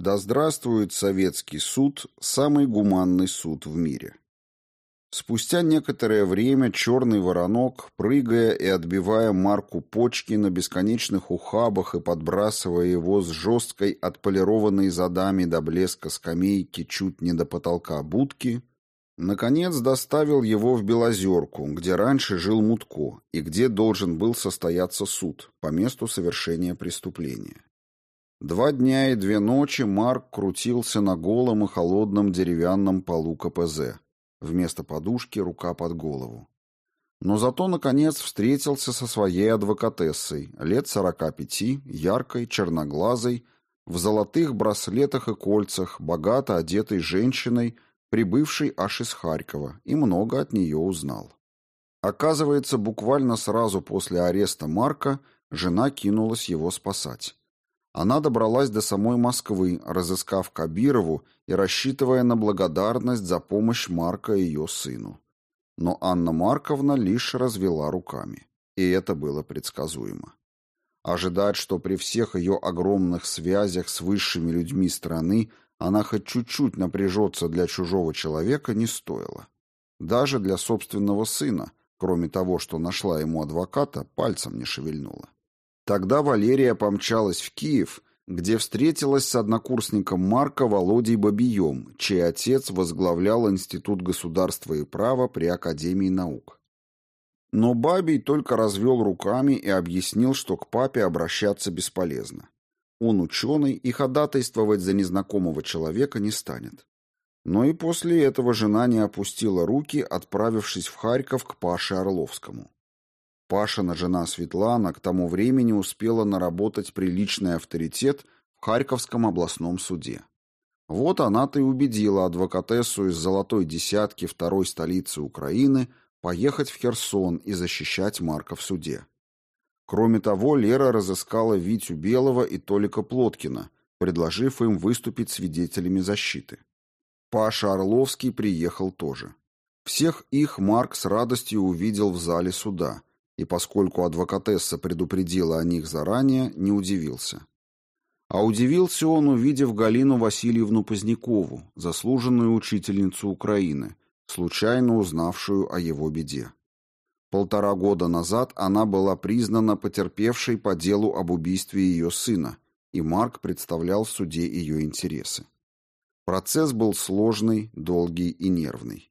Да здравствует советский суд, самый гуманный суд в мире. Спустя некоторое время черный воронок, прыгая и отбивая марку почки на бесконечных ухабах и подбрасывая его с жесткой, отполированной задами до блеска скамейки чуть не до потолка будки, наконец доставил его в Белозерку, где раньше жил Мутко и где должен был состояться суд по месту совершения преступления. Два дня и две ночи Марк крутился на голом и холодном деревянном полу КПЗ Вместо подушки рука под голову. Но зато, наконец, встретился со своей адвокатессой, лет сорока пяти, яркой, черноглазой, в золотых браслетах и кольцах, богато одетой женщиной, прибывшей аж из Харькова, и много от нее узнал. Оказывается, буквально сразу после ареста Марка жена кинулась его спасать. Она добралась до самой Москвы, разыскав Кабирову и рассчитывая на благодарность за помощь Марка ее сыну. Но Анна Марковна лишь развела руками. И это было предсказуемо. Ожидать, что при всех ее огромных связях с высшими людьми страны она хоть чуть-чуть напряжется для чужого человека, не стоило. Даже для собственного сына, кроме того, что нашла ему адвоката, пальцем не шевельнула. Тогда Валерия помчалась в Киев, где встретилась с однокурсником Марка Володей Бабием, чей отец возглавлял Институт государства и права при Академии наук. Но Бабий только развел руками и объяснил, что к папе обращаться бесполезно. Он ученый и ходатайствовать за незнакомого человека не станет. Но и после этого жена не опустила руки, отправившись в Харьков к Паше Орловскому. Пашина жена Светлана к тому времени успела наработать приличный авторитет в Харьковском областном суде. Вот она-то и убедила адвокатессу из «Золотой десятки» второй столицы Украины поехать в Херсон и защищать Марка в суде. Кроме того, Лера разыскала Витю Белого и Толика Плоткина, предложив им выступить свидетелями защиты. Паша Орловский приехал тоже. Всех их Марк с радостью увидел в зале суда – и поскольку адвокатесса предупредила о них заранее, не удивился. А удивился он, увидев Галину Васильевну Позднякову, заслуженную учительницу Украины, случайно узнавшую о его беде. Полтора года назад она была признана потерпевшей по делу об убийстве ее сына, и Марк представлял в суде ее интересы. Процесс был сложный, долгий и нервный.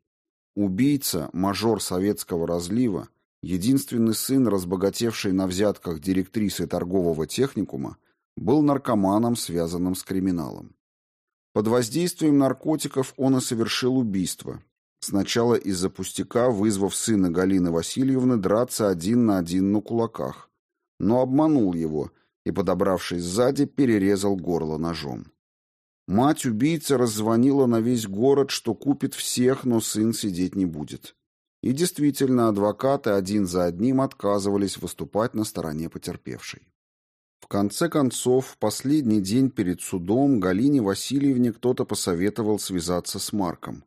Убийца, мажор советского разлива, единственный сын, разбогатевший на взятках директрисы торгового техникума, был наркоманом, связанным с криминалом. Под воздействием наркотиков он и совершил убийство. Сначала из-за пустяка, вызвав сына Галины Васильевны драться один на один на кулаках, но обманул его и, подобравшись сзади, перерезал горло ножом. Мать убийцы раззвонила на весь город, что купит всех, но сын сидеть не будет. И действительно, адвокаты один за одним отказывались выступать на стороне потерпевшей. В конце концов, в последний день перед судом Галине Васильевне кто-то посоветовал связаться с Марком.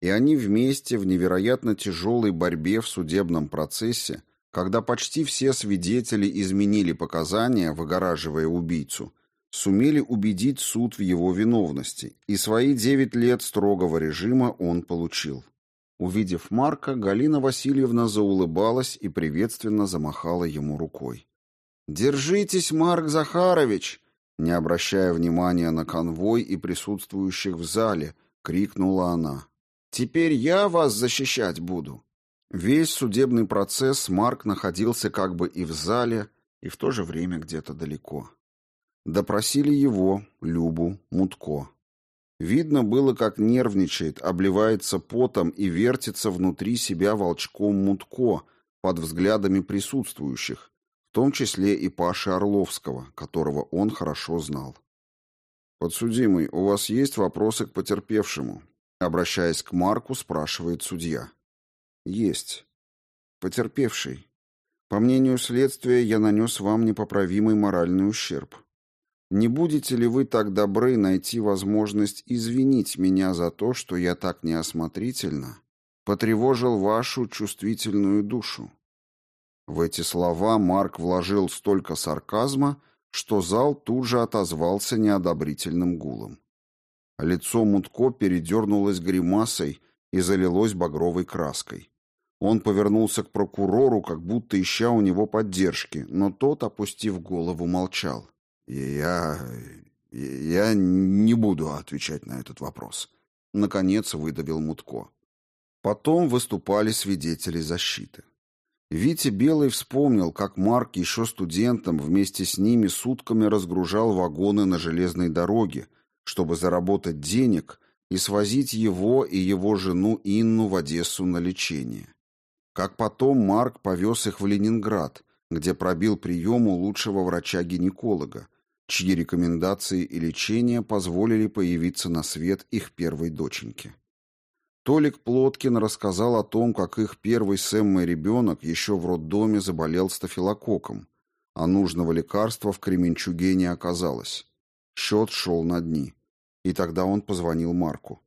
И они вместе в невероятно тяжелой борьбе в судебном процессе, когда почти все свидетели изменили показания, выгораживая убийцу, сумели убедить суд в его виновности, и свои девять лет строгого режима он получил. Увидев Марка, Галина Васильевна заулыбалась и приветственно замахала ему рукой. «Держитесь, Марк Захарович!» Не обращая внимания на конвой и присутствующих в зале, крикнула она. «Теперь я вас защищать буду!» Весь судебный процесс Марк находился как бы и в зале, и в то же время где-то далеко. Допросили его, Любу, Мутко. Видно было, как нервничает, обливается потом и вертится внутри себя волчком Мутко под взглядами присутствующих, в том числе и Паши Орловского, которого он хорошо знал. «Подсудимый, у вас есть вопросы к потерпевшему?» Обращаясь к Марку, спрашивает судья. «Есть. Потерпевший. По мнению следствия, я нанес вам непоправимый моральный ущерб. Не будете ли вы так добры найти возможность извинить меня за то, что я так неосмотрительно потревожил вашу чувствительную душу? В эти слова Марк вложил столько сарказма, что зал тут же отозвался неодобрительным гулом. Лицо Мутко передернулось гримасой и залилось багровой краской. Он повернулся к прокурору, как будто ища у него поддержки, но тот, опустив голову, молчал. «Я... я не буду отвечать на этот вопрос», — наконец выдавил Мутко. Потом выступали свидетели защиты. Витя Белый вспомнил, как Марк еще студентом вместе с ними сутками разгружал вагоны на железной дороге, чтобы заработать денег и свозить его и его жену Инну в Одессу на лечение. Как потом Марк повез их в Ленинград, где пробил прием у лучшего врача-гинеколога, чьи рекомендации и лечение позволили появиться на свет их первой доченьке. Толик Плоткин рассказал о том, как их первый с Эммой ребенок еще в роддоме заболел стафилококком, а нужного лекарства в Кременчуге не оказалось. Счет шел на дни. И тогда он позвонил Марку.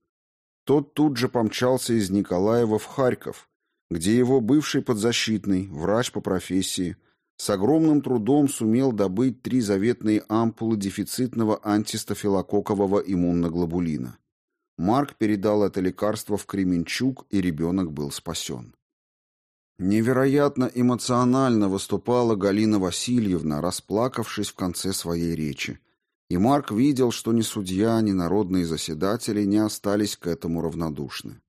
Тот тут же помчался из Николаева в Харьков, где его бывший подзащитный, врач по профессии, с огромным трудом сумел добыть три заветные ампулы дефицитного антистафилококкового иммуноглобулина. Марк передал это лекарство в Кременчуг, и ребенок был спасен. Невероятно эмоционально выступала Галина Васильевна, расплакавшись в конце своей речи. И Марк видел, что ни судья, ни народные заседатели не остались к этому равнодушны.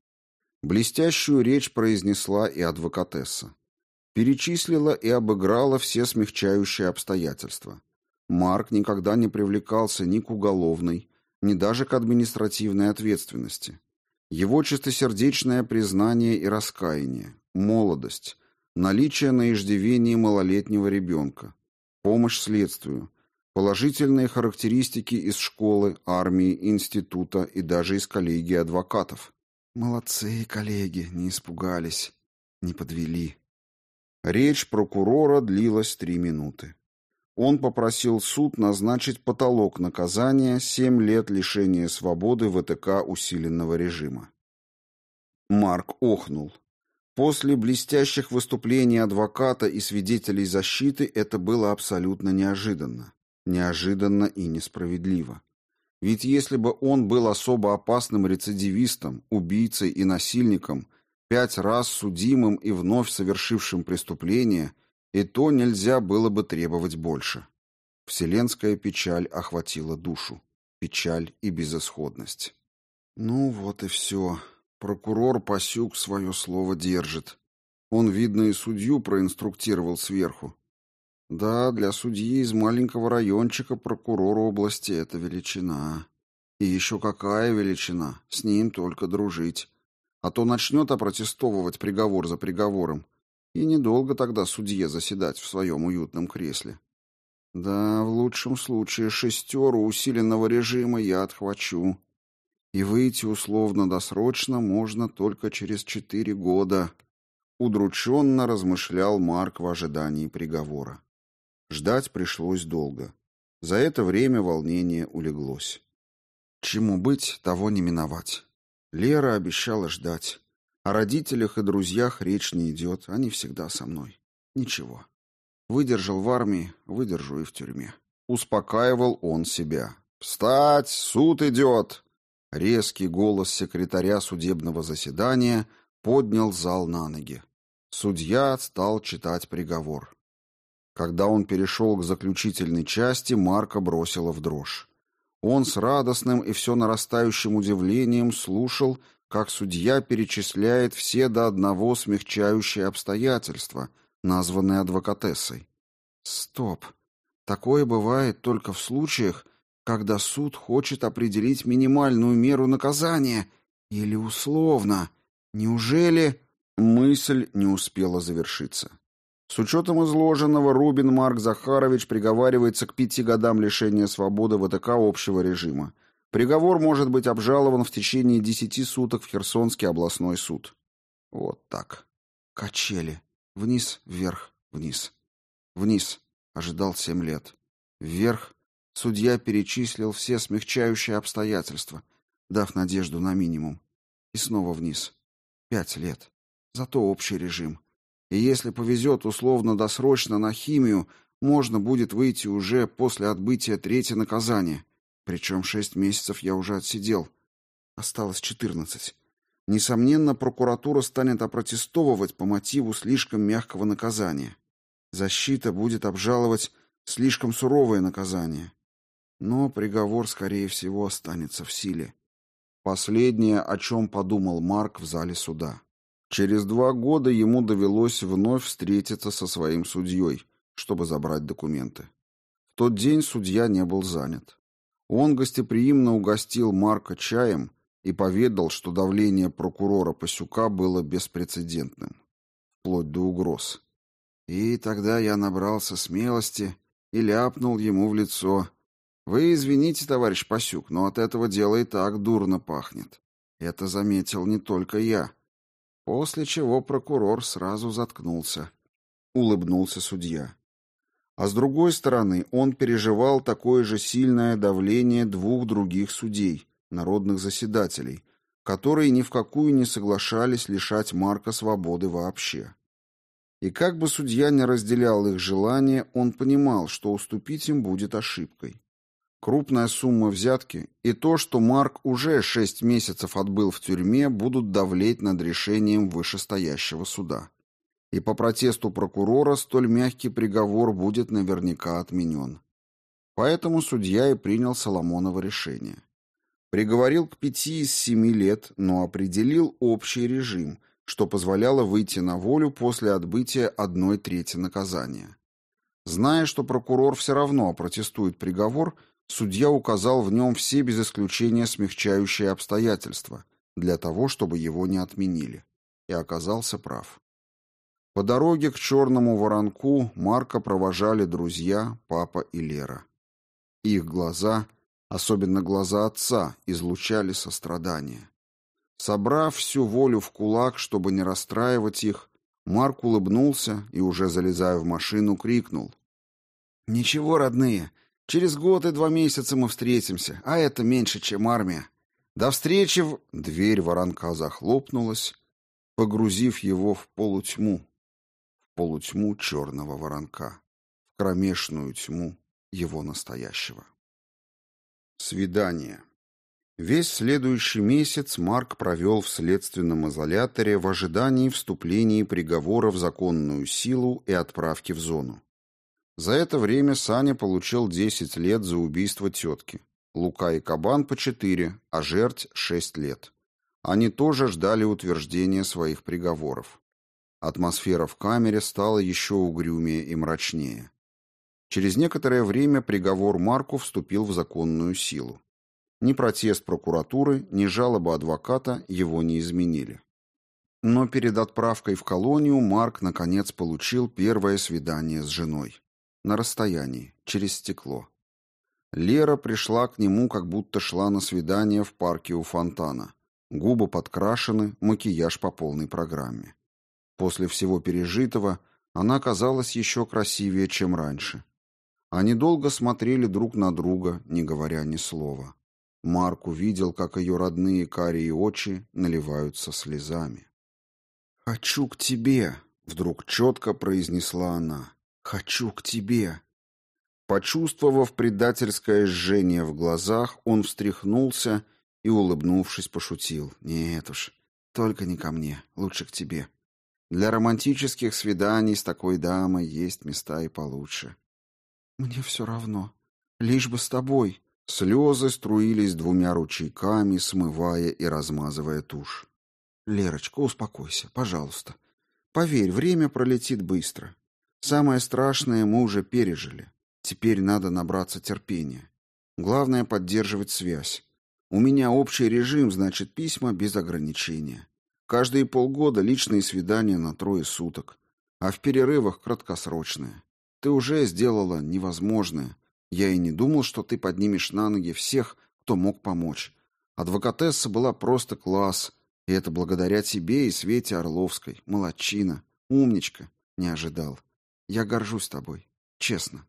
Блестящую речь произнесла и адвокатесса. Перечислила и обыграла все смягчающие обстоятельства. Марк никогда не привлекался ни к уголовной, ни даже к административной ответственности. Его чистосердечное признание и раскаяние, молодость, наличие на иждивении малолетнего ребенка, помощь следствию, положительные характеристики из школы, армии, института и даже из коллегии адвокатов – Молодцы, коллеги, не испугались, не подвели. Речь прокурора длилась три минуты. Он попросил суд назначить потолок наказания семь лет лишения свободы ВТК усиленного режима. Марк охнул. После блестящих выступлений адвоката и свидетелей защиты это было абсолютно неожиданно. Неожиданно и несправедливо. Ведь если бы он был особо опасным рецидивистом, убийцей и насильником, пять раз судимым и вновь совершившим преступление, и то нельзя было бы требовать больше. Вселенская печаль охватила душу. Печаль и безысходность. Ну вот и все. Прокурор Пасюк свое слово держит. Он, видно, и судью проинструктировал сверху. Да, для судьи из маленького райончика прокурор области это величина. И еще какая величина, с ним только дружить. А то начнет опротестовывать приговор за приговором. И недолго тогда судье заседать в своем уютном кресле. Да, в лучшем случае шестеру усиленного режима я отхвачу. И выйти условно-досрочно можно только через четыре года. Удрученно размышлял Марк в ожидании приговора. Ждать пришлось долго. За это время волнение улеглось. Чему быть, того не миновать. Лера обещала ждать. О родителях и друзьях речь не идет, они всегда со мной. Ничего. Выдержал в армии, выдержу и в тюрьме. Успокаивал он себя. «Встать! Суд идет!» Резкий голос секретаря судебного заседания поднял зал на ноги. Судья стал читать приговор. Когда он перешел к заключительной части, Марка бросила в дрожь. Он с радостным и все нарастающим удивлением слушал, как судья перечисляет все до одного смягчающие обстоятельства, названные адвокатессой. Стоп. Такое бывает только в случаях, когда суд хочет определить минимальную меру наказания или условно. Неужели мысль не успела завершиться? С учетом изложенного, Рубин Марк Захарович приговаривается к пяти годам лишения свободы ВТК общего режима. Приговор может быть обжалован в течение десяти суток в Херсонский областной суд. Вот так. Качели. Вниз, вверх, вниз. Вниз. Ожидал семь лет. Вверх. Судья перечислил все смягчающие обстоятельства, дав надежду на минимум. И снова вниз. Пять лет. Зато общий режим. И если повезет условно-досрочно на химию, можно будет выйти уже после отбытия третье наказание. Причем шесть месяцев я уже отсидел. Осталось четырнадцать. Несомненно, прокуратура станет опротестовывать по мотиву слишком мягкого наказания. Защита будет обжаловать слишком суровое наказание. Но приговор, скорее всего, останется в силе. Последнее, о чем подумал Марк в зале суда. Через два года ему довелось вновь встретиться со своим судьей, чтобы забрать документы. В тот день судья не был занят. Он гостеприимно угостил Марка чаем и поведал, что давление прокурора Пасюка было беспрецедентным, вплоть до угроз. И тогда я набрался смелости и ляпнул ему в лицо. «Вы извините, товарищ Пасюк, но от этого дела и так дурно пахнет. Это заметил не только я». После чего прокурор сразу заткнулся. Улыбнулся судья. А с другой стороны, он переживал такое же сильное давление двух других судей, народных заседателей, которые ни в какую не соглашались лишать Марка свободы вообще. И как бы судья не разделял их желания, он понимал, что уступить им будет ошибкой. Крупная сумма взятки и то, что Марк уже шесть месяцев отбыл в тюрьме, будут давлеть над решением вышестоящего суда. И по протесту прокурора столь мягкий приговор будет наверняка отменен. Поэтому судья и принял Соломоново решение. Приговорил к пяти из семи лет, но определил общий режим, что позволяло выйти на волю после отбытия одной трети наказания. Зная, что прокурор все равно опротестует приговор, судья указал в нем все без исключения смягчающие обстоятельства для того, чтобы его не отменили. И оказался прав. По дороге к черному воронку Марка провожали друзья, папа и Лера. Их глаза, особенно глаза отца, излучали сострадание. Собрав всю волю в кулак, чтобы не расстраивать их, Марк улыбнулся и, уже залезая в машину, крикнул. «Ничего, родные, через год и два месяца мы встретимся, а это меньше, чем армия. До встречи в...» Дверь воронка захлопнулась, погрузив его в полутьму, в полутьму черного воронка, в кромешную тьму его настоящего. Свидание. Весь следующий месяц Марк провел в следственном изоляторе в ожидании вступления приговора в законную силу и отправки в зону. За это время Саня получил 10 лет за убийство тетки. Лука и Кабан по 4, а жерть 6 лет. Они тоже ждали утверждения своих приговоров. Атмосфера в камере стала еще угрюмее и мрачнее. Через некоторое время приговор Марку вступил в законную силу. Ни протест прокуратуры, ни жалоба адвоката его не изменили. Но перед отправкой в колонию Марк наконец получил первое свидание с женой. На расстоянии, через стекло. Лера пришла к нему, как будто шла на свидание в парке у фонтана. Губы подкрашены, макияж по полной программе. После всего пережитого она казалась еще красивее, чем раньше. Они долго смотрели друг на друга, не говоря ни слова. Марк увидел, как ее родные карие очи наливаются слезами. «Хочу к тебе», — вдруг четко произнесла она. «Хочу к тебе». Почувствовав предательское жжение в глазах, он встряхнулся и, улыбнувшись, пошутил. «Нет уж, только не ко мне, лучше к тебе. Для романтических свиданий с такой дамой есть места и получше». «Мне все равно, лишь бы с тобой», Слезы струились двумя ручейками, смывая и размазывая тушь. «Лерочка, успокойся, пожалуйста. Поверь, время пролетит быстро. Самое страшное мы уже пережили. Теперь надо набраться терпения. Главное — поддерживать связь. У меня общий режим, значит, письма без ограничения. Каждые полгода личные свидания на трое суток, а в перерывах краткосрочные. Ты уже сделала невозможное — я и не думал, что ты поднимешь на ноги всех, кто мог помочь. Адвокатесса была просто класс, и это благодаря тебе и Свете Орловской. Молодчина, умничка. Не ожидал. Я горжусь тобой, честно.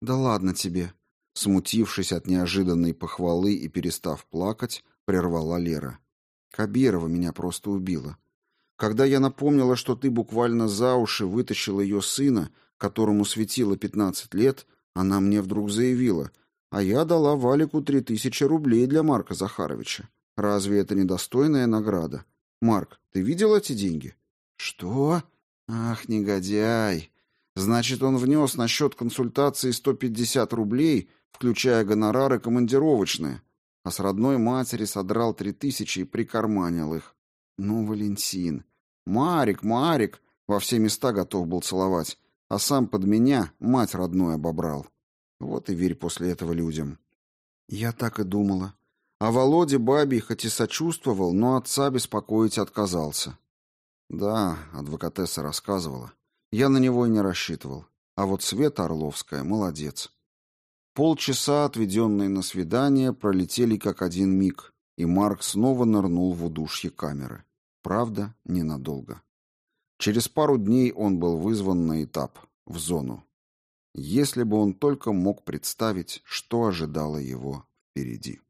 Да ладно тебе. Смутившись от неожиданной похвалы и перестав плакать, прервала Лера. Кабирова меня просто убила. Когда я напомнила, что ты буквально за уши вытащил ее сына, которому светило 15 лет, она мне вдруг заявила, а я дала Валику 3000 рублей для Марка Захаровича. Разве это недостойная награда? Марк, ты видел эти деньги? Что? Ах, негодяй. Значит, он внес на счет консультации 150 рублей, включая гонорары командировочные, а с родной матери содрал 3000 и прикарманил их. Ну, Валентин. Марик, Марик, во все места готов был целовать, а сам под меня мать родную обобрал. Вот и верь после этого людям. Я так и думала. А Володе бабий хоть и сочувствовал, но отца беспокоить отказался. Да, адвокатесса рассказывала. Я на него и не рассчитывал. А вот Света Орловская молодец. Полчаса, отведенные на свидание, пролетели как один миг, и Марк снова нырнул в удушье камеры. Правда, ненадолго. Через пару дней он был вызван на этап, в зону. Если бы он только мог представить, что ожидало его впереди.